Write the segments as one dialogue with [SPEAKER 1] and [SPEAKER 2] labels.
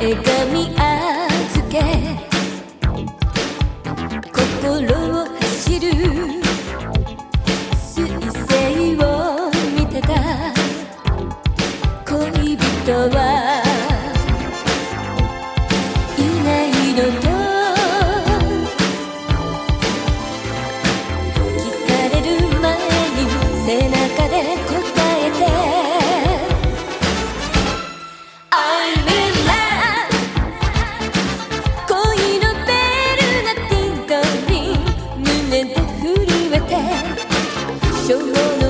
[SPEAKER 1] 描み預け。心を走る。水星を見てた。恋人は you're gonna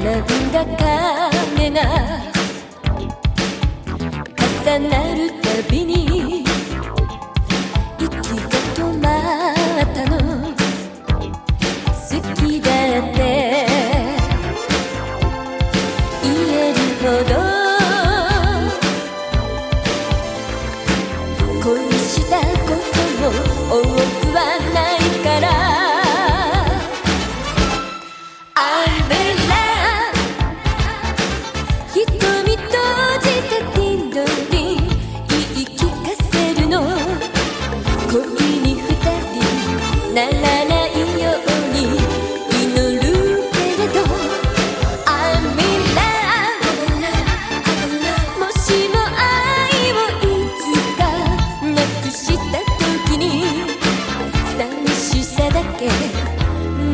[SPEAKER 1] 学ん影が重なるたびに息が止まったの。好きだって。言えるほど。恋したことも多くはない。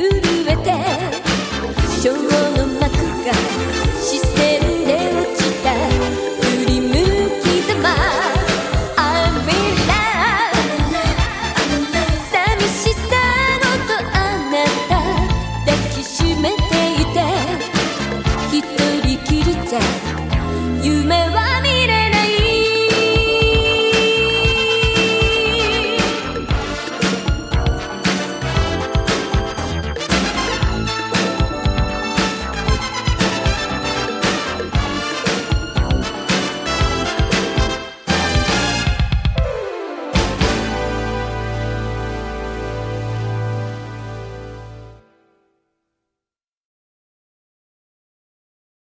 [SPEAKER 1] 震えて